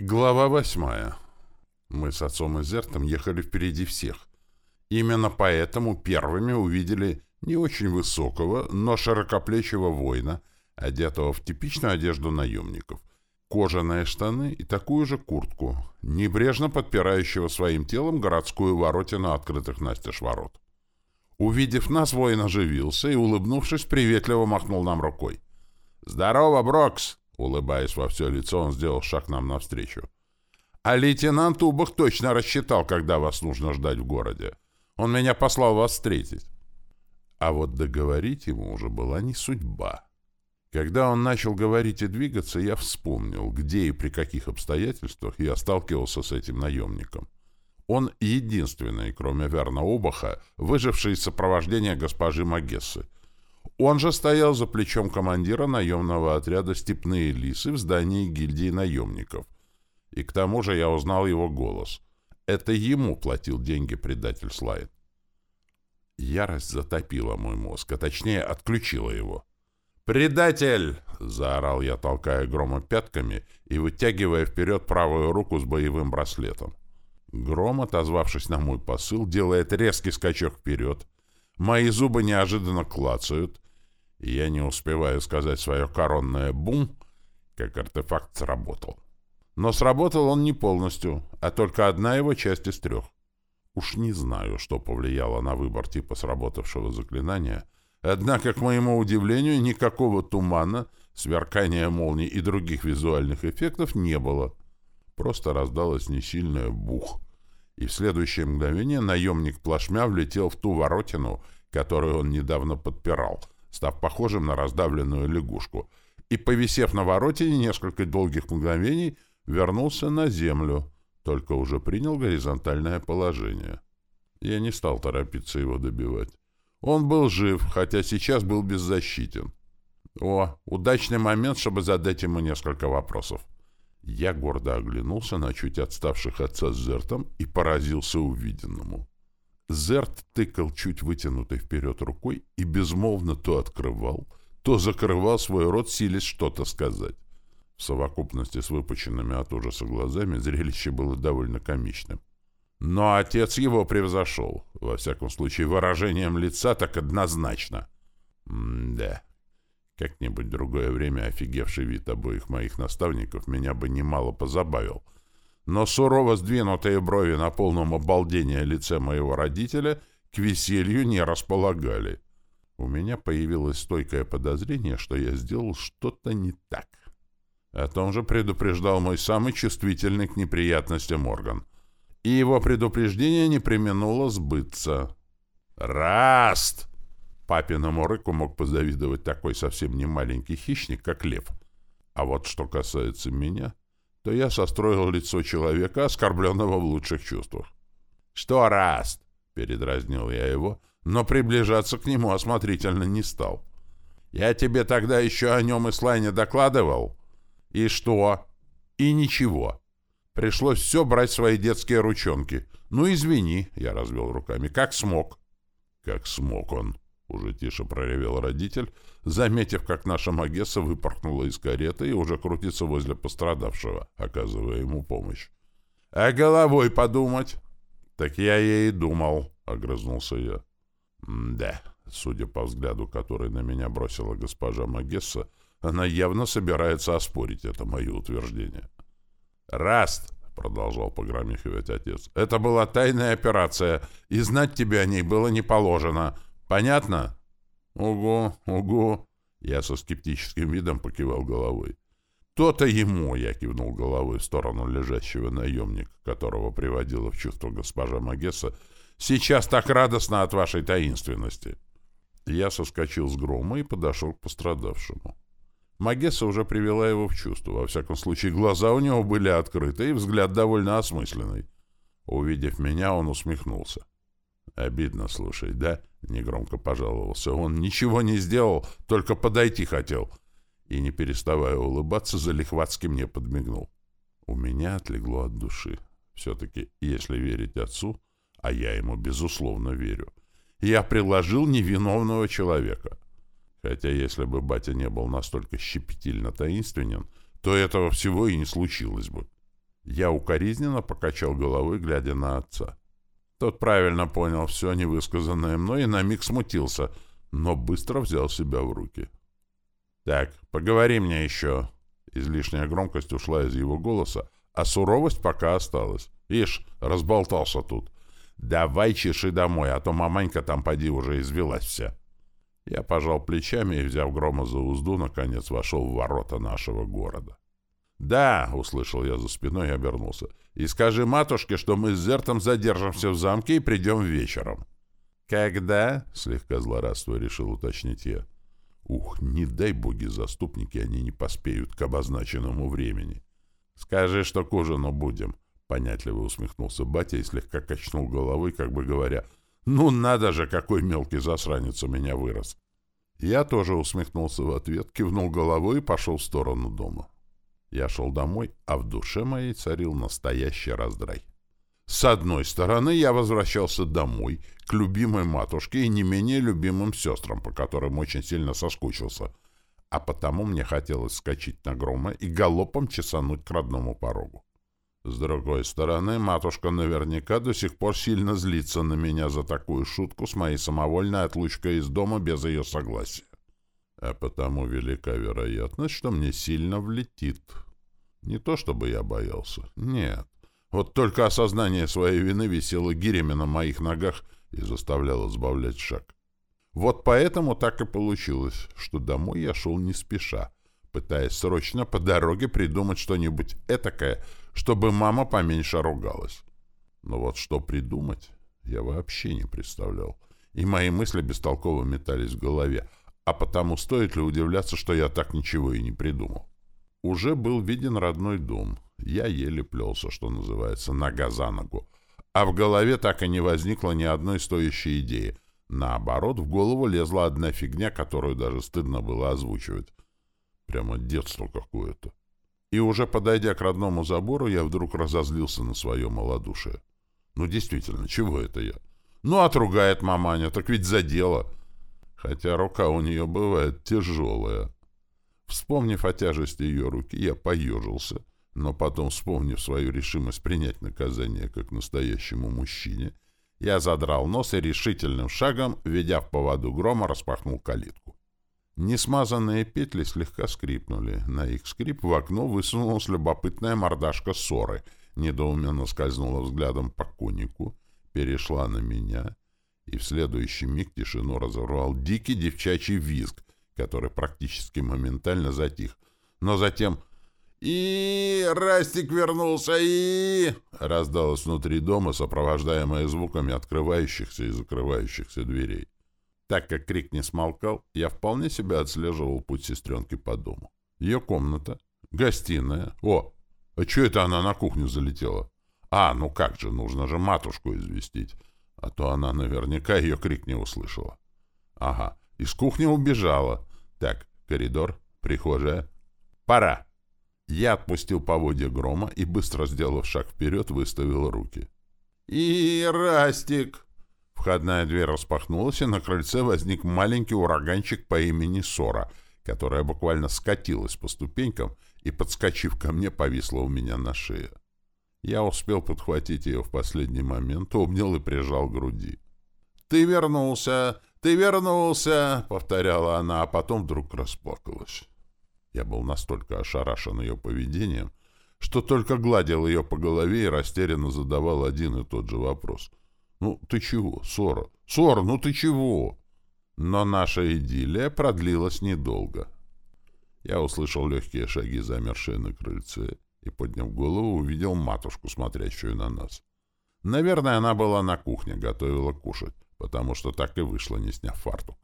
Глава восьмая. Мы с отцом и Зертом ехали впереди всех. Именно поэтому первыми увидели не очень высокого, но широкоплечего воина, одетого в типичную одежду наемников, кожаные штаны и такую же куртку, небрежно подпирающего своим телом городскую воротину открытых настежь ворот. Увидев нас, воин оживился и, улыбнувшись, приветливо махнул нам рукой. «Здорово, Брокс!» Улыбаясь во все лицо, он сделал шаг нам навстречу. «А лейтенант Убах точно рассчитал, когда вас нужно ждать в городе. Он меня послал вас встретить». А вот договорить ему уже была не судьба. Когда он начал говорить и двигаться, я вспомнил, где и при каких обстоятельствах я сталкивался с этим наемником. Он единственный, кроме Верна Убаха, выживший из сопровождения госпожи Магессы, он же стоял за плечом командира наемного отряда «Степные лисы» в здании гильдии наемников. И к тому же я узнал его голос. Это ему платил деньги предатель Слайд. Ярость затопила мой мозг, а точнее отключила его. «Предатель!» — заорал я, толкая грома пятками и вытягивая вперед правую руку с боевым браслетом. Гром, отозвавшись на мой посыл, делает резкий скачок вперед. Мои зубы неожиданно клацают, я не успеваю сказать свое коронное «бум», как артефакт сработал. Но сработал он не полностью, а только одна его часть из трех. Уж не знаю, что повлияло на выбор типа сработавшего заклинания, однако, к моему удивлению, никакого тумана, сверкания молний и других визуальных эффектов не было. Просто раздалось несильное бух, и в следующее мгновение наемник плашмя влетел в ту воротину, которую он недавно подпирал — став похожим на раздавленную лягушку, и, повисев на воротине несколько долгих мгновений, вернулся на землю, только уже принял горизонтальное положение. Я не стал торопиться его добивать. Он был жив, хотя сейчас был беззащитен. О, удачный момент, чтобы задать ему несколько вопросов. Я гордо оглянулся на чуть отставших отца с Зертом и поразился увиденному. Зерт тыкал чуть вытянутой вперед рукой и безмолвно то открывал, то закрывал свой рот, силясь что-то сказать. В совокупности с выпученными от ужаса глазами зрелище было довольно комичным. Но отец его превзошел, во всяком случае, выражением лица так однозначно. М-да. Как-нибудь другое время офигевший вид обоих моих наставников меня бы немало позабавил — но сурово сдвинутые брови на полном обалдении лице моего родителя к веселью не располагали. У меня появилось стойкое подозрение, что я сделал что-то не так. О том же предупреждал мой самый чувствительный к неприятностям орган. И его предупреждение не применуло сбыться. «Раст!» Папиному рыку мог позавидовать такой совсем не маленький хищник, как лев. А вот что касается меня, то я состроил лицо человека, оскорбленного в лучших чувствах. «Что, Раст?» — передразнил я его, но приближаться к нему осмотрительно не стал. «Я тебе тогда еще о нем и слайне докладывал?» «И что?» «И ничего. Пришлось все брать свои детские ручонки. Ну, извини», — я развел руками, — «как смог». «Как смог он?» Уже тише проревел родитель, заметив, как наша Магесса выпорхнула из кареты и уже крутится возле пострадавшего, оказывая ему помощь. — А головой подумать? — Так я ей и думал, — огрызнулся я. — Да, судя по взгляду, который на меня бросила госпожа Магесса, она явно собирается оспорить это мое утверждение. — Раст! — продолжал погромихивать отец. — Это была тайная операция, и знать тебе о ней было не положено. — Понятно? Ого, ого. Я со скептическим видом покивал головой. То-то ему, я кивнул головой в сторону лежащего наемника, которого приводила в чувство госпожа Магесса, сейчас так радостно от вашей таинственности. Я соскочил с грома и подошел к пострадавшему. Магесса уже привела его в чувство. Во всяком случае, глаза у него были открыты и взгляд довольно осмысленный. Увидев меня, он усмехнулся. Обидно слушай, да? Негромко пожаловался. Он ничего не сделал, только подойти хотел. И, не переставая улыбаться, залихватски мне подмигнул. У меня отлегло от души. Все-таки, если верить отцу, а я ему безусловно верю, я приложил невиновного человека. Хотя если бы батя не был настолько щепетильно таинственен, то этого всего и не случилось бы. Я укоризненно покачал головой, глядя на отца. Тот правильно понял все невысказанное мной и на миг смутился, но быстро взял себя в руки. «Так, поговори мне еще!» Излишняя громкость ушла из его голоса, а суровость пока осталась. «Ишь, разболтался тут!» «Давай чеши домой, а то маманька там поди уже извелась вся!» Я пожал плечами и, взяв грома за узду, наконец вошел в ворота нашего города. «Да», — услышал я за спиной и обернулся. «И скажи матушке, что мы с Зертом задержимся в замке и придем вечером». «Когда?» — слегка злорадствуя решил уточнить я. «Ух, не дай боги заступники, они не поспеют к обозначенному времени». «Скажи, что к ужину будем», — понятливо усмехнулся батя и слегка качнул головой, как бы говоря, «Ну надо же, какой мелкий засранец у меня вырос!» Я тоже усмехнулся в ответ, кивнул головой и пошел в сторону дома. Я шел домой, а в душе моей царил настоящий раздрай. С одной стороны, я возвращался домой, к любимой матушке и не менее любимым сестрам, по которым очень сильно соскучился, а потому мне хотелось скачать на грома и галопом чесануть к родному порогу. С другой стороны, матушка наверняка до сих пор сильно злится на меня за такую шутку с моей самовольной отлучкой из дома без ее согласия. А потому велика вероятность, что мне сильно влетит. Не то чтобы я боялся. Нет. Вот только осознание своей вины висело гирями на моих ногах и заставляло сбавлять шаг. Вот поэтому так и получилось, что домой я шел не спеша, пытаясь срочно по дороге придумать что-нибудь этакое, чтобы мама поменьше ругалась. Но вот что придумать, я вообще не представлял. И мои мысли бестолково метались в голове, а потому стоит ли удивляться, что я так ничего и не придумал. Уже был виден родной дом. Я еле плелся, что называется, нога за ногу. А в голове так и не возникло ни одной стоящей идеи. Наоборот, в голову лезла одна фигня, которую даже стыдно было озвучивать. Прямо детство какое-то. И уже подойдя к родному забору, я вдруг разозлился на свое малодушие. Ну, действительно, чего это я? Ну, отругает маманя, так ведь за дело хотя рука у нее бывает тяжелая. Вспомнив о тяжести ее руки, я поежился, но потом, вспомнив свою решимость принять наказание как настоящему мужчине, я задрал нос и решительным шагом, ведя в поводу грома, распахнул калитку. Несмазанные петли слегка скрипнули. На их скрип в окно высунулась любопытная мордашка ссоры, недоуменно скользнула взглядом по конику, перешла на меня и в следующий миг тишину разорвал дикий девчачий визг, который практически моментально затих. Но затем «И Растик вернулся, и...» раздалось внутри дома, сопровождаемое звуками открывающихся и закрывающихся дверей. Так как крик не смолкал, я вполне себе отслеживал путь сестренки по дому. Ее комната, гостиная. О, а что это она на кухню залетела? А, ну как же, нужно же матушку известить а то она наверняка ее крик не услышала. Ага, из кухни убежала. Так, коридор, прихожая. Пора. Я отпустил поводья грома и, быстро сделав шаг вперед, выставил руки. И Растик! Входная дверь распахнулась, и на крыльце возник маленький ураганчик по имени Сора, которая буквально скатилась по ступенькам и, подскочив ко мне, повисла у меня на шее. Я успел подхватить ее в последний момент, обнял и прижал к груди. «Ты вернулся! Ты вернулся!» — повторяла она, а потом вдруг расплакалась. Я был настолько ошарашен ее поведением, что только гладил ее по голове и растерянно задавал один и тот же вопрос. «Ну, ты чего, Сора? Сора, ну ты чего?» Но наша идиллия продлилась недолго. Я услышал легкие шаги, замершие на крыльце, и, подняв голову, увидел матушку, смотрящую на нас. Наверное, она была на кухне, готовила кушать, потому что так и вышла, не сняв фартук.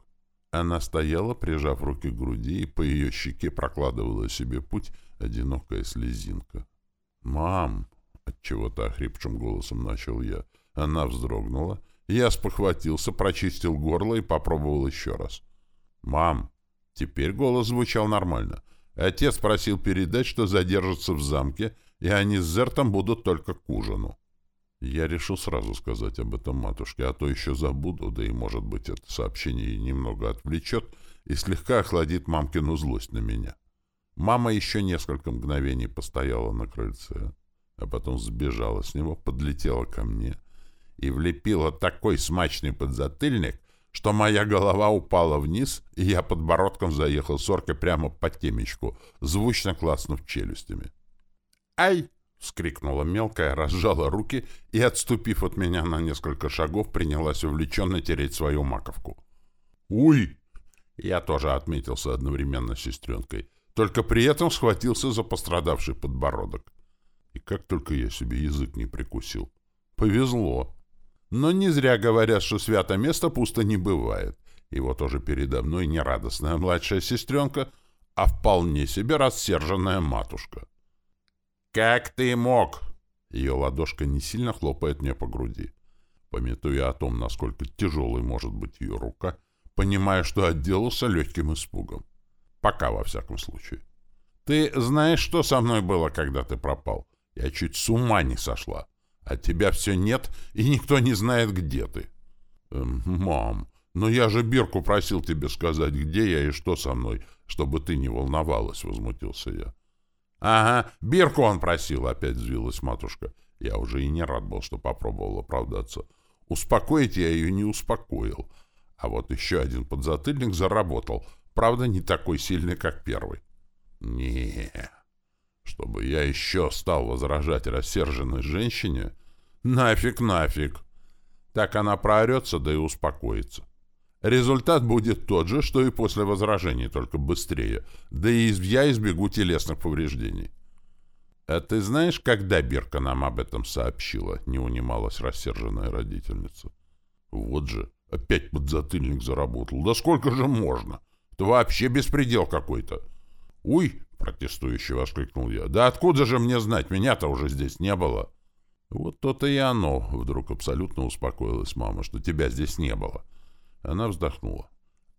Она стояла, прижав руки к груди, и по ее щеке прокладывала себе путь одинокая слезинка. «Мам!» — отчего-то охрипшим голосом начал я. Она вздрогнула. Я спохватился, прочистил горло и попробовал еще раз. «Мам!» Теперь голос звучал нормально — Отец просил передать, что задержится в замке, и они с Зертом будут только к ужину. Я решил сразу сказать об этом матушке, а то еще забуду, да и, может быть, это сообщение немного отвлечет и слегка охладит мамкину злость на меня. Мама еще несколько мгновений постояла на крыльце, а потом сбежала с него, подлетела ко мне и влепила такой смачный подзатыльник, что моя голова упала вниз, и я подбородком заехал соркой прямо под темечку, звучно класснув челюстями. «Ай!» — вскрикнула мелкая, разжала руки и, отступив от меня на несколько шагов, принялась увлеченно тереть свою маковку. «Уй!» Я тоже отметился одновременно с сестренкой, только при этом схватился за пострадавший подбородок. И как только я себе язык не прикусил. Повезло. Но не зря говорят, что свято место пусто не бывает. И вот уже передо мной не радостная младшая сестренка, а вполне себе рассерженная матушка. «Как ты мог?» Ее ладошка не сильно хлопает мне по груди. Пометуя о том, насколько тяжелой может быть ее рука, понимая, что отделался легким испугом. Пока, во всяком случае. «Ты знаешь, что со мной было, когда ты пропал? Я чуть с ума не сошла. А тебя все нет, и никто не знает, где ты». Эм, «Мам, но я же Бирку просил тебе сказать, где я и что со мной, чтобы ты не волновалась», — возмутился я. «Ага, Бирку он просил», — опять взвилась матушка. Я уже и не рад был, что попробовал оправдаться. Успокоить я ее не успокоил. А вот еще один подзатыльник заработал. Правда, не такой сильный, как первый. не Чтобы я еще стал возражать рассерженной женщине? Нафиг, нафиг. Так она проорется, да и успокоится. Результат будет тот же, что и после возражений, только быстрее. Да и я избегу телесных повреждений. «А ты знаешь, когда Бирка нам об этом сообщила?» — не унималась рассерженная родительница. «Вот же, опять подзатыльник заработал. Да сколько же можно? Это вообще беспредел какой-то!» «Уй!» — протестующе воскликнул я. «Да откуда же мне знать? Меня-то уже здесь не было!» «Вот то-то и оно!» — вдруг абсолютно успокоилась мама, что тебя здесь не было. Она вздохнула.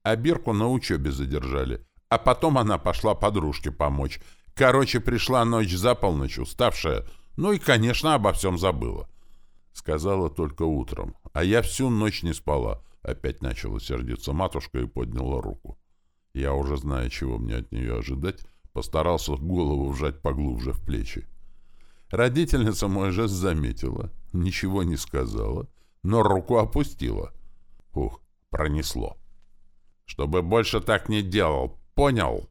А Бирку на учебе задержали. А потом она пошла подружке помочь. Короче, пришла ночь за полночь, уставшая. Ну и, конечно, обо всем забыла. Сказала только утром. А я всю ночь не спала. Опять начала сердиться матушка и подняла руку. Я, уже зная, чего мне от нее ожидать, постарался голову вжать поглубже в плечи. Родительница мой жест заметила, ничего не сказала, но руку опустила. Ух, пронесло. «Чтобы больше так не делал, понял?»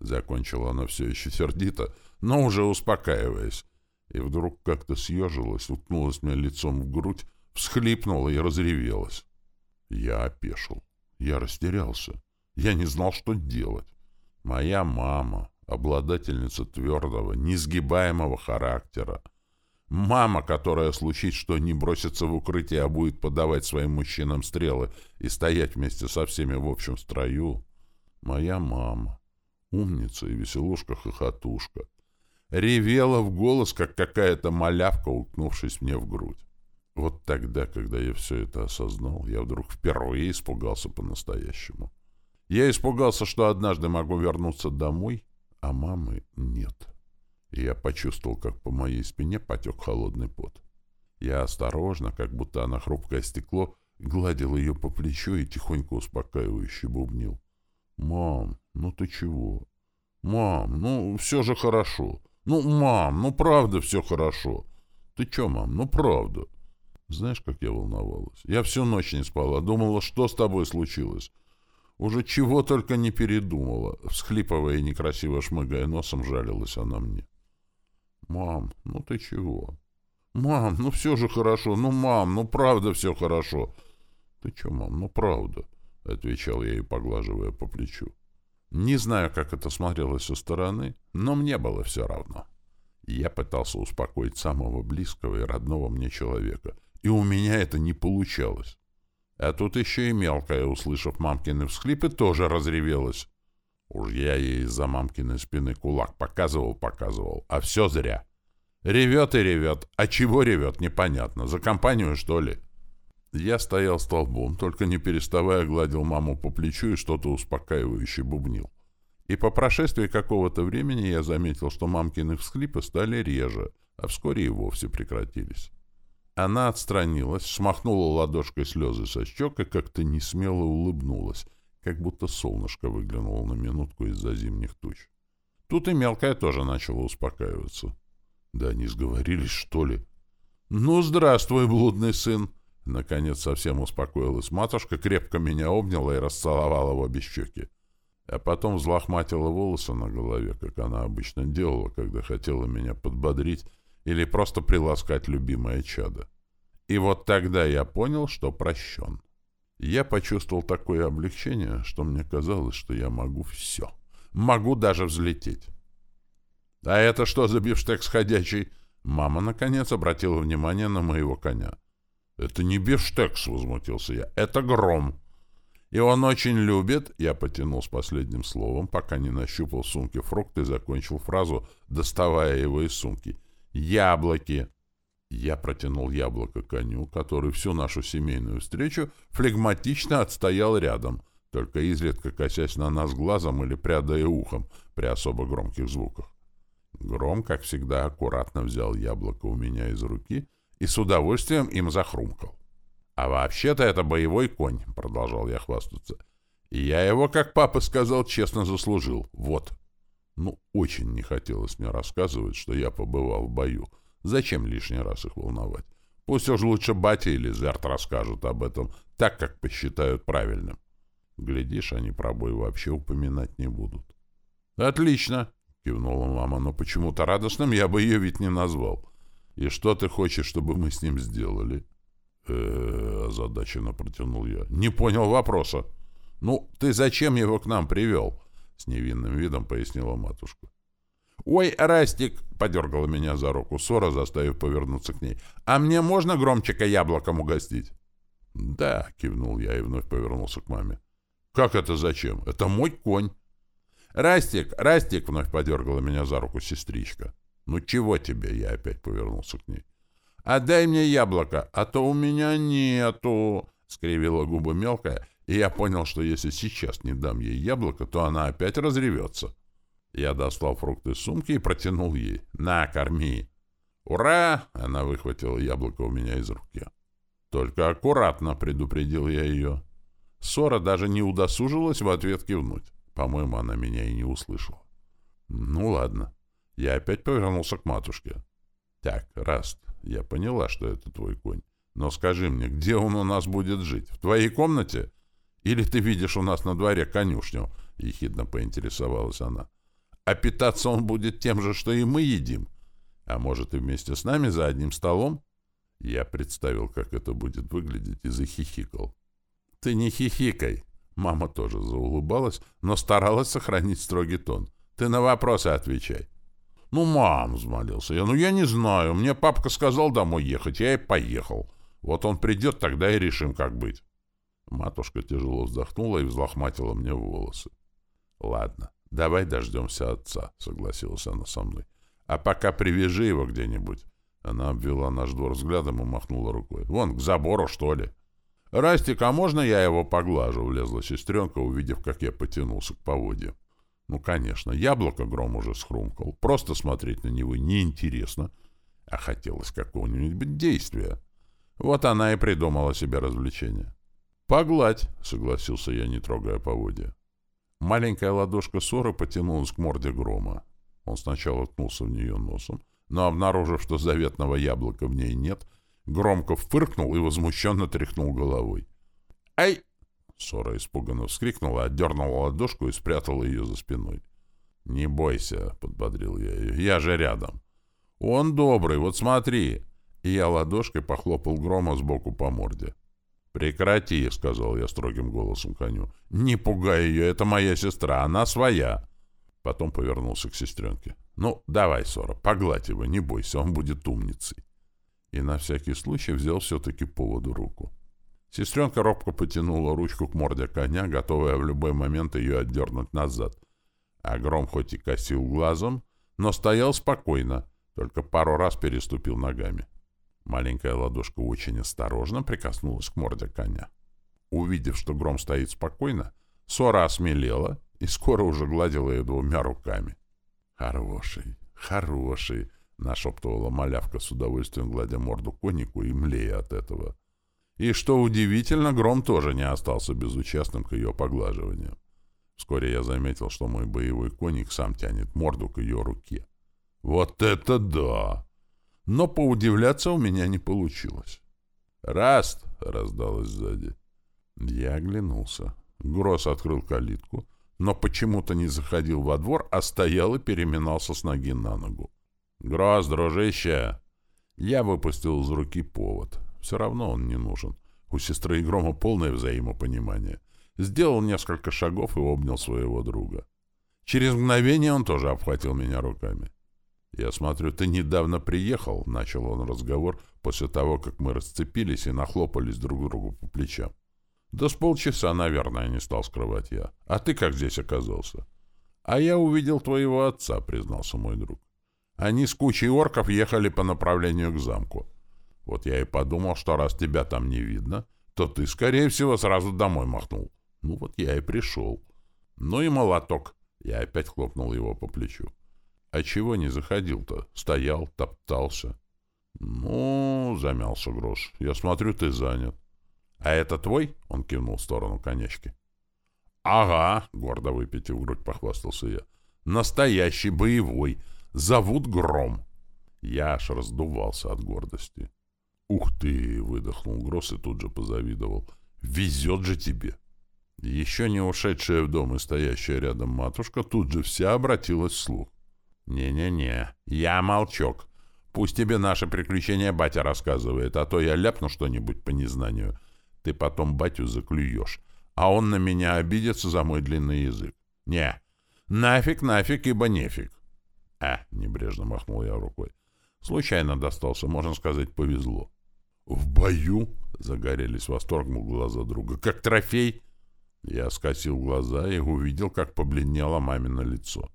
Закончила она все еще сердито, но уже успокаиваясь. И вдруг как-то съежилась, уткнулась мне лицом в грудь, всхлипнула и разревелась. Я опешил. Я растерялся. Я не знал, что делать. Моя мама, обладательница твердого, несгибаемого характера, Мама, которая случит, что не бросится в укрытие, а будет подавать своим мужчинам стрелы и стоять вместе со всеми в общем строю. Моя мама. Умница и веселушка-хохотушка. Ревела в голос, как какая-то малявка, уткнувшись мне в грудь. Вот тогда, когда я все это осознал, я вдруг впервые испугался по-настоящему. Я испугался, что однажды могу вернуться домой, а мамы нет я почувствовал, как по моей спине потек холодный пот. Я осторожно, как будто она хрупкое стекло, гладил ее по плечу и тихонько успокаивающе бубнил. «Мам, ну ты чего? Мам, ну все же хорошо. Ну, мам, ну правда все хорошо. Ты че, мам, ну правда?» Знаешь, как я волновалась? Я всю ночь не спала, думала, что с тобой случилось. Уже чего только не передумала. Всхлипывая и некрасиво шмыгая носом, жалилась она мне. «Мам, ну ты чего?» «Мам, ну все же хорошо. Ну, мам, ну правда все хорошо». «Ты че, мам, ну правда?» — отвечал я ей, поглаживая по плечу. Не знаю, как это смотрелось со стороны, но мне было все равно. Я пытался успокоить самого близкого и родного мне человека, и у меня это не получалось. А тут еще и мелкая, услышав мамкины всхлипы, тоже разревелась. Уж я ей из-за мамкиной спины кулак показывал-показывал, а все зря. Ревет и ревет. А чего ревет, непонятно. За компанию, что ли? Я стоял столбом, только не переставая гладил маму по плечу и что-то успокаивающе бубнил. И по прошествии какого-то времени я заметил, что мамкины всхлипы стали реже, а вскоре и вовсе прекратились. Она отстранилась, смахнула ладошкой слезы со щек и как-то несмело улыбнулась, как будто солнышко выглянуло на минутку из-за зимних туч. Тут и мелкая тоже начала успокаиваться. Да они сговорились, что ли? Ну, здравствуй, блудный сын! Наконец совсем успокоилась матушка, крепко меня обняла и расцеловала в обе щеки. А потом взлохматила волосы на голове, как она обычно делала, когда хотела меня подбодрить или просто приласкать любимое чадо. И вот тогда я понял, что прощен. Я почувствовал такое облегчение, что мне казалось, что я могу все. Могу даже взлететь. «А это что за бифштекс ходячий?» Мама, наконец, обратила внимание на моего коня. «Это не бифштекс», — возмутился я. «Это гром». «И он очень любит...» Я потянул с последним словом, пока не нащупал в сумке фрукт и закончил фразу, доставая его из сумки. «Яблоки!» Я протянул яблоко коню, который всю нашу семейную встречу флегматично отстоял рядом, только изредка косясь на нас глазом или прядая ухом при особо громких звуках. Гром, как всегда, аккуратно взял яблоко у меня из руки и с удовольствием им захрумкал. «А вообще-то это боевой конь», — продолжал я хвастаться. «И я его, как папа сказал, честно заслужил. Вот». Ну, очень не хотелось мне рассказывать, что я побывал в бою. Зачем лишний раз их волновать? Пусть уж лучше батя или Зерт расскажут об этом так, как посчитают правильным. Глядишь, они про бой вообще упоминать не будут. «Отлично!» — кивнула мама, но почему-то радостным я бы ее ведь не назвал. «И что ты хочешь, чтобы мы с ним сделали?» э озадаченно протянул я. «Не понял вопроса». «Ну, ты зачем его к нам привел?» — с невинным видом пояснила матушка. «Ой, Растик!» — подергала меня за руку Сора, заставив повернуться к ней. «А мне можно громчика яблоком угостить?» «Да», — кивнул я и вновь повернулся к маме. «Как это зачем? Это мой конь». «Растик, Растик!» — вновь подергала меня за руку сестричка. «Ну чего тебе?» — я опять повернулся к ней. «Отдай мне яблоко, а то у меня нету!» — скривила губы мелкая, и я понял, что если сейчас не дам ей яблоко, то она опять разревется. Я достал фрукты из сумки и протянул ей. «На, корми!» «Ура!» — она выхватила яблоко у меня из руки. «Только аккуратно!» — предупредил я ее. Сора даже не удосужилась в ответ кивнуть. По-моему, она меня и не услышала. «Ну ладно». Я опять повернулся к матушке. «Так, Раст, я поняла, что это твой конь. Но скажи мне, где он у нас будет жить? В твоей комнате? Или ты видишь у нас на дворе конюшню?» — ехидно поинтересовалась она. «А питаться он будет тем же, что и мы едим? А может, и вместе с нами за одним столом?» Я представил, как это будет выглядеть, и захихикал. «Ты не хихикай!» Мама тоже заулыбалась, но старалась сохранить строгий тон. «Ты на вопросы отвечай». «Ну, мам», — взмолился я, — «ну я не знаю. Мне папка сказал домой ехать, я и поехал. Вот он придет, тогда и решим, как быть». Матушка тяжело вздохнула и взлохматила мне волосы. «Ладно, давай дождемся отца», — согласилась она со мной. «А пока привяжи его где-нибудь». Она обвела наш двор взглядом и махнула рукой. «Вон, к забору, что ли?» «Растик, а можно я его поглажу?» — влезла сестренка, увидев, как я потянулся к поводьям. Ну, конечно, яблоко гром уже схрумкал. Просто смотреть на него неинтересно. А хотелось какого-нибудь действия. Вот она и придумала себе развлечение. «Погладь», — согласился я, не трогая поводья. Маленькая ладошка Сора потянулась к морде грома. Он сначала ткнулся в нее носом, но, обнаружив, что заветного яблока в ней нет, громко фыркнул и возмущенно тряхнул головой. «Ай!» Сора испуганно вскрикнула, отдернула ладошку и спрятала ее за спиной. «Не бойся», — подбодрил я ее, — «я же рядом». «Он добрый, вот смотри!» И я ладошкой похлопал грома сбоку по морде. «Прекрати», — сказал я строгим голосом коню. «Не пугай ее, это моя сестра, она своя». Потом повернулся к сестренке. «Ну, давай, Сора, погладь его, не бойся, он будет умницей». И на всякий случай взял все-таки поводу руку. Сестренка робко потянула ручку к морде коня, готовая в любой момент ее отдернуть назад. А гром хоть и косил глазом, но стоял спокойно, только пару раз переступил ногами. Маленькая ладошка очень осторожно прикоснулась к морде коня. Увидев, что гром стоит спокойно, Сора осмелела и скоро уже гладила ее двумя руками. «Хороший, хороший!» — нашептывала малявка с удовольствием, гладя морду конику и млея от этого. И, что удивительно, Гром тоже не остался безучастным к ее поглаживанию. Вскоре я заметил, что мой боевой коник сам тянет морду к ее руке. Вот это да! Но поудивляться у меня не получилось. «Раст!» — раздалось сзади. Я оглянулся. Гросс открыл калитку, но почему-то не заходил во двор, а стоял и переминался с ноги на ногу. «Гросс, дружище!» Я выпустил из руки повод. Все равно он не нужен. У сестры и Грома полное взаимопонимание. Сделал несколько шагов и обнял своего друга. Через мгновение он тоже обхватил меня руками. «Я смотрю, ты недавно приехал», — начал он разговор после того, как мы расцепились и нахлопались друг другу по плечам. «Да с полчаса, наверное, не стал скрывать я. А ты как здесь оказался?» «А я увидел твоего отца», — признался мой друг. «Они с кучей орков ехали по направлению к замку. Вот я и подумал, что раз тебя там не видно, то ты, скорее всего, сразу домой махнул. Ну вот я и пришел. Ну и молоток». Я опять хлопнул его по плечу. А чего не заходил-то? Стоял, топтался. Ну, замялся Грош. Я смотрю, ты занят. А это твой? Он кивнул в сторону конечки. Ага, гордо выпитив грудь, похвастался я. Настоящий боевой. Зовут Гром. Я аж раздувался от гордости. «Ух ты!» — выдохнул Гросс и тут же позавидовал. «Везет же тебе!» Еще не ушедшая в дом и стоящая рядом матушка тут же вся обратилась вслух. «Не-не-не, я молчок. Пусть тебе наше приключение батя рассказывает, а то я ляпну что-нибудь по незнанию. Ты потом батю заклюешь, а он на меня обидится за мой длинный язык. Не, нафиг, нафиг, ибо нефиг». «А», — небрежно махнул я рукой. «Случайно достался, можно сказать, повезло». «В бою?» — загорелись восторгом глаза друга. «Как трофей?» Я скосил глаза и увидел, как побледнело мамино лицо.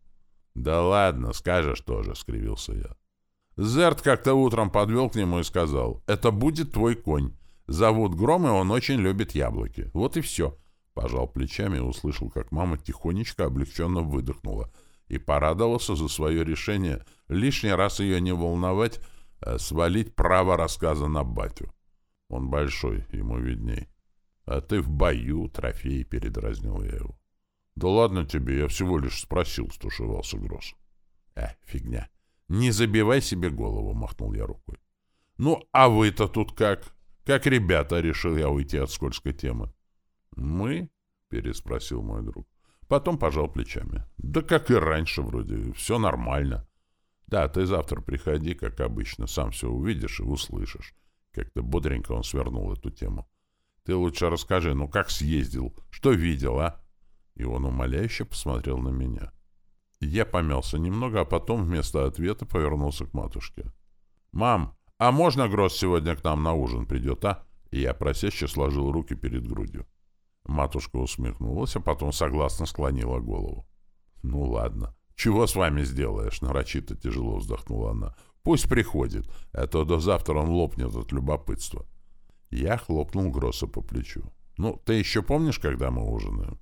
«Да ладно, скажешь тоже», — скривился я. Зерт как-то утром подвел к нему и сказал, «Это будет твой конь. Зовут Гром, и он очень любит яблоки. Вот и все». Пожал плечами и услышал, как мама тихонечко облегченно выдохнула и порадовался за свое решение лишний раз ее не волновать, а свалить право рассказа на батю. Он большой, ему видней. «А ты в бою, трофей», — передразнил я его. «Да ладно тебе, я всего лишь спросил», — стушевался Гросс. «Э, фигня. Не забивай себе голову», — махнул я рукой. «Ну, а вы-то тут как? Как ребята?» — решил я уйти от скользкой темы. «Мы?» — переспросил мой друг. Потом пожал плечами. «Да как и раньше вроде, все нормально. Да, ты завтра приходи, как обычно, сам все увидишь и услышишь». Как-то бодренько он свернул эту тему. «Ты лучше расскажи, ну как съездил? Что видел, а?» И он умоляюще посмотрел на меня. Я помялся немного, а потом вместо ответа повернулся к матушке. «Мам, а можно Гросс сегодня к нам на ужин придет, а?» И я просяще сложил руки перед грудью. Матушка усмехнулась, а потом согласно склонила голову. «Ну ладно. Чего с вами сделаешь?» Нарочито тяжело вздохнула она. «Пусть приходит, а то до завтра он лопнет от любопытства». Я хлопнул Гросса по плечу. «Ну, ты еще помнишь, когда мы ужинаем?»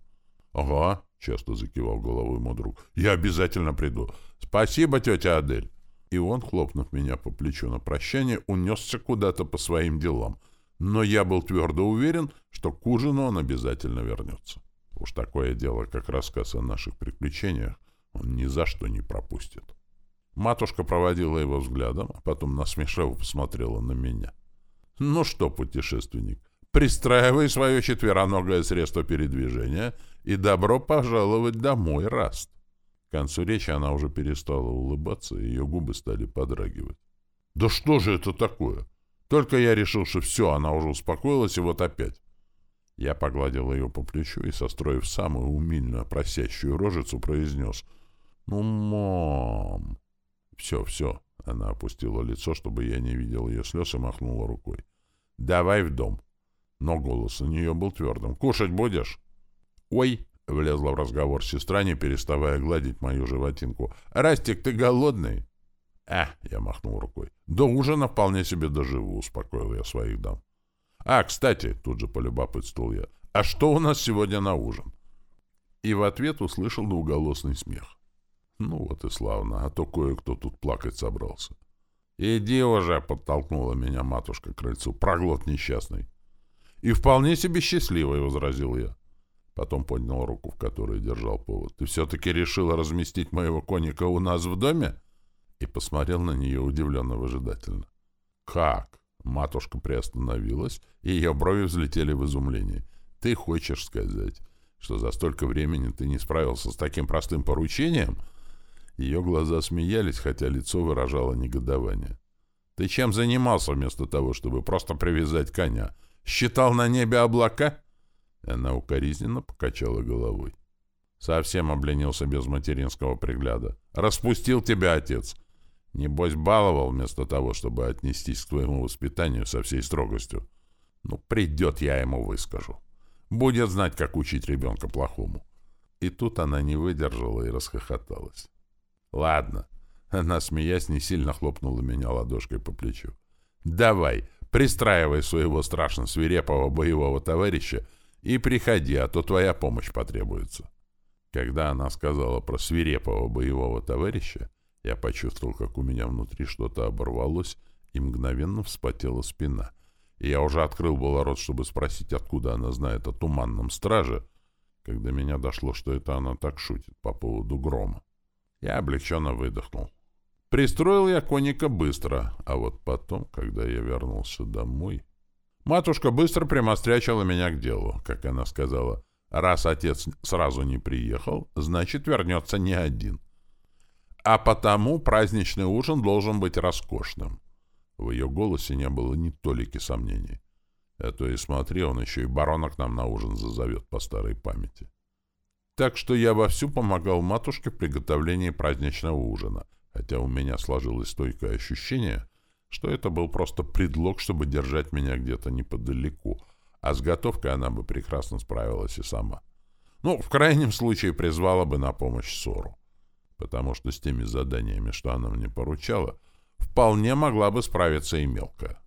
«Ага», — часто закивал головой мой друг. «Я обязательно приду. Спасибо, тетя Адель». И он, хлопнув меня по плечу на прощание, унесся куда-то по своим делам. Но я был твердо уверен, что к ужину он обязательно вернется. Уж такое дело, как рассказ о наших приключениях, он ни за что не пропустит. Матушка проводила его взглядом, а потом насмешливо посмотрела на меня. «Ну что, путешественник, пристраивай свое четвероногое средство передвижения — и добро пожаловать домой, Раст. К концу речи она уже перестала улыбаться, и ее губы стали подрагивать. «Да что же это такое? Только я решил, что все, она уже успокоилась, и вот опять». Я погладил ее по плечу и, состроив самую умильную, просящую рожицу, произнес «Ну, мам!» «Все, все!» Она опустила лицо, чтобы я не видел ее слез, и махнула рукой. «Давай в дом!» Но голос у нее был твердым. «Кушать будешь?» «Ой!» — влезла в разговор сестра, не переставая гладить мою животинку. «Растик, ты голодный?» «А!» — я махнул рукой. «До ужина вполне себе доживу», — успокоил я своих дам. «А, кстати!» — тут же полюбопытствовал я. «А что у нас сегодня на ужин?» И в ответ услышал двуголосный смех. Ну вот и славно, а то кое-кто тут плакать собрался. «Иди уже!» — подтолкнула меня матушка к крыльцу. «Проглот несчастный!» «И вполне себе счастливый!» — возразил я. Потом поднял руку, в которой держал повод. «Ты все-таки решила разместить моего коника у нас в доме?» и посмотрел на нее удивленно-выжидательно. «Как?» Матушка приостановилась, и ее брови взлетели в изумлении. «Ты хочешь сказать, что за столько времени ты не справился с таким простым поручением?» Ее глаза смеялись, хотя лицо выражало негодование. «Ты чем занимался вместо того, чтобы просто привязать коня? Считал на небе облака?» Она укоризненно покачала головой. «Совсем обленился без материнского пригляда. Распустил тебя отец. Небось, баловал вместо того, чтобы отнестись к твоему воспитанию со всей строгостью. Ну, придет, я ему выскажу. Будет знать, как учить ребенка плохому. И тут она не выдержала и расхохоталась. Ладно. Она, смеясь, не сильно хлопнула меня ладошкой по плечу. Давай, пристраивай своего страшно свирепого боевого товарища и приходи, а то твоя помощь потребуется. Когда она сказала про свирепого боевого товарища, я почувствовал, как у меня внутри что-то оборвалось, и мгновенно вспотела спина. И я уже открыл было рот, чтобы спросить, откуда она знает о туманном страже, когда меня дошло, что это она так шутит по поводу грома. Я облегченно выдохнул. Пристроил я коника быстро, а вот потом, когда я вернулся домой... Матушка быстро примострячила меня к делу, как она сказала. Раз отец сразу не приехал, значит, вернется не один. — а потому праздничный ужин должен быть роскошным. В ее голосе не было ни толики сомнений. Это и смотри, он еще и барона к нам на ужин зазовет по старой памяти. Так что я вовсю помогал матушке в приготовлении праздничного ужина, хотя у меня сложилось стойкое ощущение, что это был просто предлог, чтобы держать меня где-то неподалеку, а с готовкой она бы прекрасно справилась и сама. Ну, в крайнем случае, призвала бы на помощь ссору потому что с теми заданиями, что она мне поручала, вполне могла бы справиться и мелкая.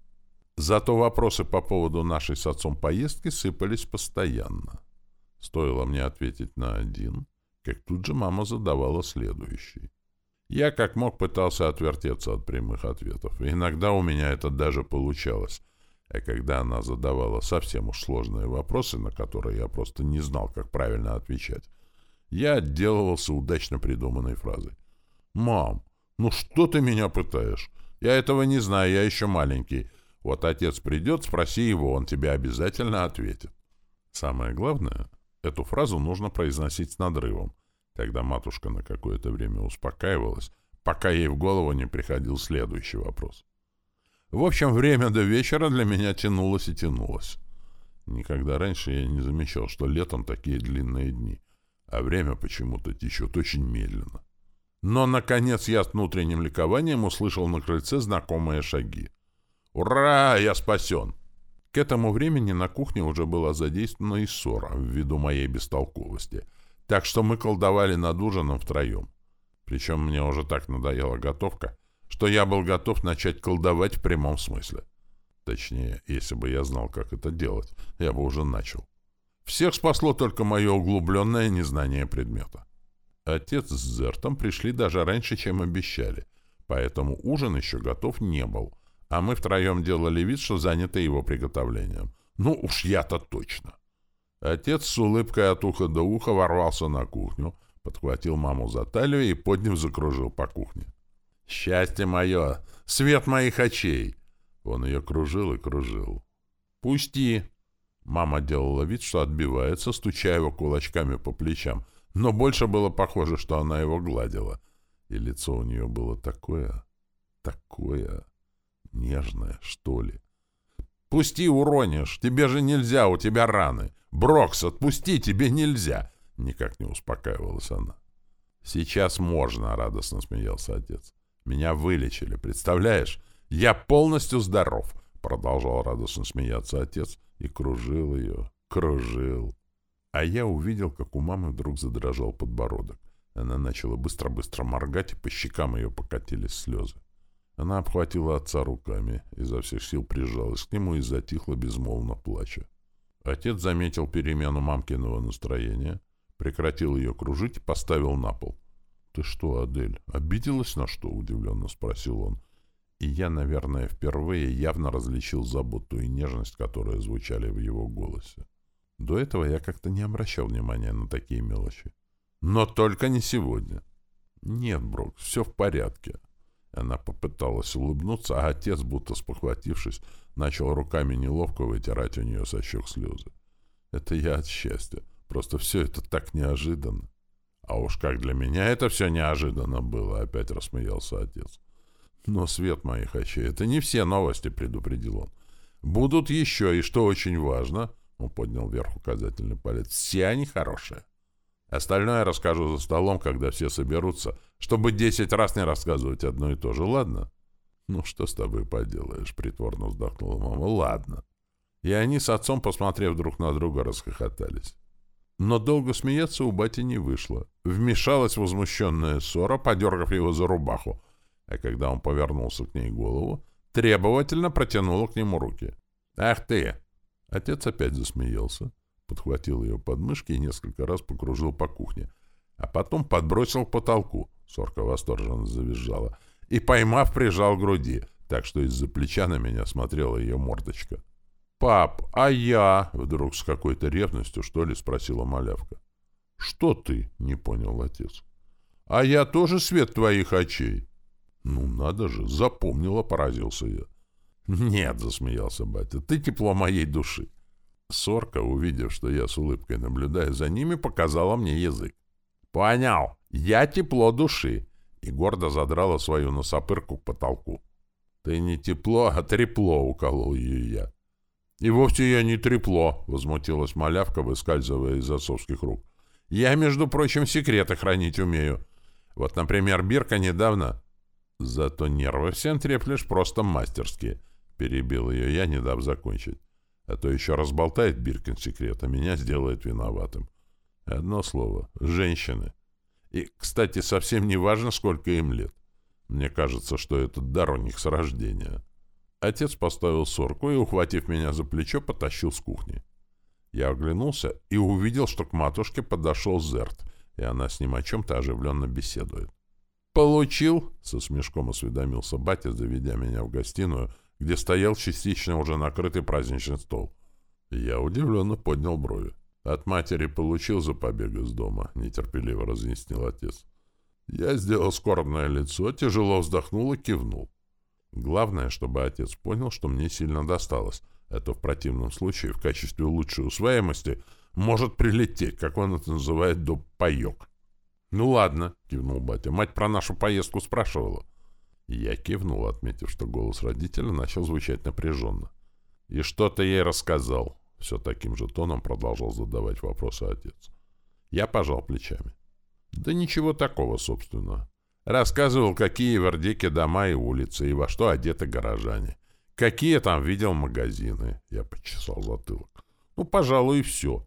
Зато вопросы по поводу нашей с отцом поездки сыпались постоянно. Стоило мне ответить на один, как тут же мама задавала следующий. Я как мог пытался отвертеться от прямых ответов, иногда у меня это даже получалось. А когда она задавала совсем уж сложные вопросы, на которые я просто не знал, как правильно отвечать, я отделывался удачно придуманной фразой. «Мам, ну что ты меня пытаешь? Я этого не знаю, я еще маленький. Вот отец придет, спроси его, он тебе обязательно ответит». Самое главное, эту фразу нужно произносить с надрывом. Тогда матушка на какое-то время успокаивалась, пока ей в голову не приходил следующий вопрос. В общем, время до вечера для меня тянулось и тянулось. Никогда раньше я не замечал, что летом такие длинные дни а время почему-то течет очень медленно. Но, наконец, я с внутренним ликованием услышал на крыльце знакомые шаги. «Ура! Я спасен!» К этому времени на кухне уже была задействована и ссора, ввиду моей бестолковости, так что мы колдовали над ужином втроем. Причем мне уже так надоела готовка, что я был готов начать колдовать в прямом смысле. Точнее, если бы я знал, как это делать, я бы уже начал. Всех спасло только мое углубленное незнание предмета. Отец с Зертом пришли даже раньше, чем обещали, поэтому ужин еще готов не был, а мы втроем делали вид, что заняты его приготовлением. Ну уж я-то точно. Отец с улыбкой от уха до уха ворвался на кухню, подхватил маму за талию и, подняв, закружил по кухне. «Счастье мое! Свет моих очей!» Он ее кружил и кружил. «Пусти!» Мама делала вид, что отбивается, стуча его кулачками по плечам, но больше было похоже, что она его гладила. И лицо у нее было такое, такое нежное, что ли. «Пусти, уронишь! Тебе же нельзя, у тебя раны! Брокс, отпусти, тебе нельзя!» Никак не успокаивалась она. «Сейчас можно», — радостно смеялся отец. «Меня вылечили, представляешь? Я полностью здоров!» — продолжал радостно смеяться отец и кружил ее, кружил. А я увидел, как у мамы вдруг задрожал подбородок. Она начала быстро-быстро моргать, и по щекам ее покатились слезы. Она обхватила отца руками, изо всех сил прижалась к нему и затихла безмолвно плача. Отец заметил перемену мамкиного настроения, прекратил ее кружить и поставил на пол. — Ты что, Адель, обиделась на что? — удивленно спросил он и я, наверное, впервые явно различил заботу и нежность, которые звучали в его голосе. До этого я как-то не обращал внимания на такие мелочи. Но только не сегодня. Нет, Брок, все в порядке. Она попыталась улыбнуться, а отец, будто спохватившись, начал руками неловко вытирать у нее со щек слезы. Это я от счастья. Просто все это так неожиданно. А уж как для меня это все неожиданно было, опять рассмеялся отец. Но свет моих очей, это не все новости, предупредил он. Будут еще, и что очень важно, он поднял вверх указательный палец, все они хорошие. Остальное расскажу за столом, когда все соберутся, чтобы десять раз не рассказывать одно и то же, ладно? Ну, что с тобой поделаешь, притворно вздохнула мама. Ладно. И они с отцом, посмотрев друг на друга, расхохотались. Но долго смеяться у бати не вышло. Вмешалась возмущенная ссора, подергав его за рубаху, а когда он повернулся к ней голову, требовательно протянула к нему руки. «Ах ты!» Отец опять засмеялся, подхватил ее подмышки и несколько раз покружил по кухне, а потом подбросил к потолку. Сорка восторженно завизжала. И, поймав, прижал к груди, так что из-за плеча на меня смотрела ее мордочка. «Пап, а я?» — вдруг с какой-то ревностью, что ли, спросила малявка. «Что ты?» — не понял отец. «А я тоже свет твоих очей». «Ну, надо же, запомнила», — поразился я. «Нет», — засмеялся батя, — «ты тепло моей души». Сорка, увидев, что я с улыбкой наблюдаю за ними, показала мне язык. «Понял, я тепло души», и гордо задрала свою носопырку к потолку. «Ты не тепло, а трепло», — уколол ее я. «И вовсе я не трепло», — возмутилась малявка, выскальзывая из отцовских рук. «Я, между прочим, секреты хранить умею. Вот, например, Бирка недавно...» «Зато нервы всем треплешь просто мастерски», — перебил ее я, не дав закончить. «А то еще разболтает Биркин секрет, а меня сделает виноватым. Одно слово — женщины». И, кстати, совсем не важно, сколько им лет. Мне кажется, что этот дар у них с рождения. Отец поставил сорку и, ухватив меня за плечо, потащил с кухни. Я оглянулся и увидел, что к матушке подошел Зерт, и она с ним о чем-то оживленно беседует. «Получил?» — со смешком осведомился батя, заведя меня в гостиную, где стоял частично уже накрытый праздничный стол. Я удивленно поднял брови. От матери получил за побег из дома, нетерпеливо разъяснил отец. Я сделал скорбное лицо, тяжело вздохнул и кивнул. Главное, чтобы отец понял, что мне сильно досталось. Это в противном случае в качестве лучшей усвояемости может прилететь, как он это называет, до паек. «Ну ладно», — кивнул батя, — «мать про нашу поездку спрашивала». Я кивнул, отметив, что голос родителя начал звучать напряженно. «И что ты ей рассказал?» Все таким же тоном продолжал задавать вопросы отец. Я пожал плечами. Да ничего такого, собственно. Рассказывал, какие в Ордеке дома и улицы, и во что одеты горожане. Какие там видел магазины. Я почесал затылок. Ну, пожалуй, и все.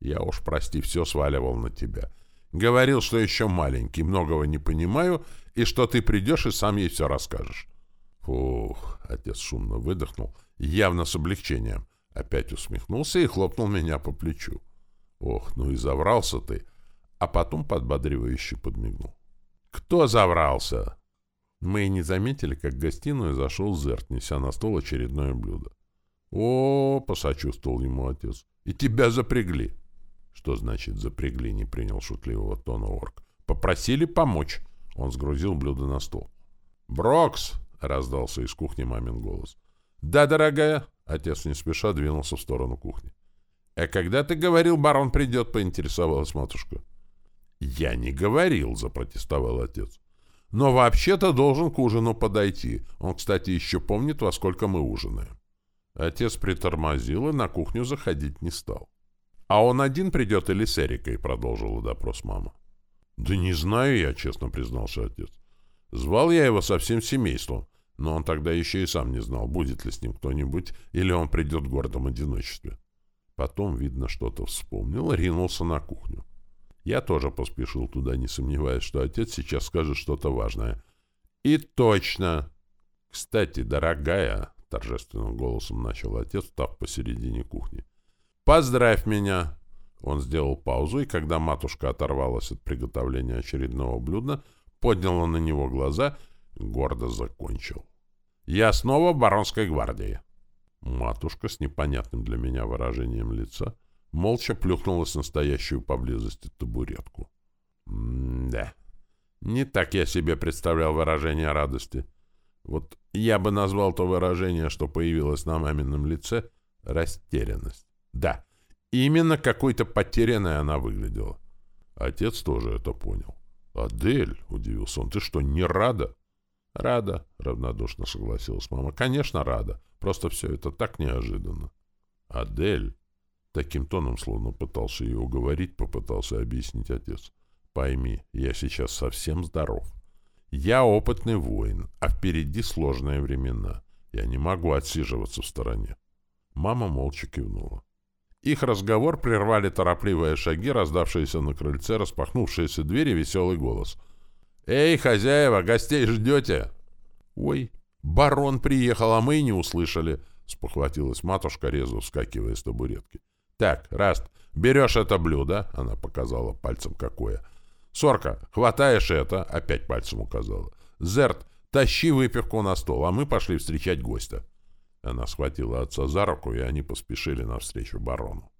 Я уж, прости, все сваливал на тебя. Говорил, что еще маленький, многого не понимаю, и что ты придешь и сам ей все расскажешь. Фух, отец шумно выдохнул, явно с облегчением. Опять усмехнулся и хлопнул меня по плечу. Ох, ну и заврался ты. А потом подбодривающе подмигнул. Кто заврался? Мы и не заметили, как в гостиную зашел Зерт, неся на стол очередное блюдо. О, посочувствовал ему отец. И тебя запрягли. Что значит запрягли, не принял шутливого тона орк. Попросили помочь. Он сгрузил блюдо на стол. «Брокс!» — раздался из кухни мамин голос. «Да, дорогая!» Отец не спеша двинулся в сторону кухни. «А когда ты говорил, барон придет?» — поинтересовалась матушка. «Я не говорил», — запротестовал отец. «Но вообще-то должен к ужину подойти. Он, кстати, еще помнит, во сколько мы ужинаем». Отец притормозил и на кухню заходить не стал. «А он один придет или с Эрикой?» — продолжила допрос мама. «Да не знаю я», — честно признался отец. «Звал я его со всем семейством. Но он тогда еще и сам не знал, будет ли с ним кто-нибудь, или он придет в гордом одиночестве. Потом, видно, что-то вспомнил, ринулся на кухню. Я тоже поспешил туда, не сомневаясь, что отец сейчас скажет что-то важное. И точно! Кстати, дорогая, — торжественным голосом начал отец, став посередине кухни. «Поздравь меня!» Он сделал паузу, и когда матушка оторвалась от приготовления очередного блюда, подняла на него глаза — гордо закончил. «Я снова в Баронской гвардии». Матушка с непонятным для меня выражением лица молча плюхнулась на стоящую поблизости табуретку. «Да, Не так я себе представлял выражение радости. Вот я бы назвал то выражение, что появилось на мамином лице, растерянность. Да, именно какой-то потерянной она выглядела. Отец тоже это понял. «Адель», — удивился он, — «ты что, не рада?» «Рада», — равнодушно согласилась мама. «Конечно, рада. Просто все это так неожиданно». «Адель», — таким тоном, словно пытался ее уговорить, попытался объяснить отец. «Пойми, я сейчас совсем здоров. Я опытный воин, а впереди сложные времена. Я не могу отсиживаться в стороне». Мама молча кивнула. Их разговор прервали торопливые шаги, раздавшиеся на крыльце, распахнувшиеся двери, веселый голос. «Эй, хозяева, гостей ждете?» «Ой, барон приехал, а мы и не услышали», — спохватилась матушка, резво вскакивая с табуретки. «Так, Раст, берешь это блюдо», — она показала пальцем какое. «Сорка, хватаешь это», — опять пальцем указала. «Зерт, тащи выпивку на стол, а мы пошли встречать гостя». Она схватила отца за руку, и они поспешили навстречу барону.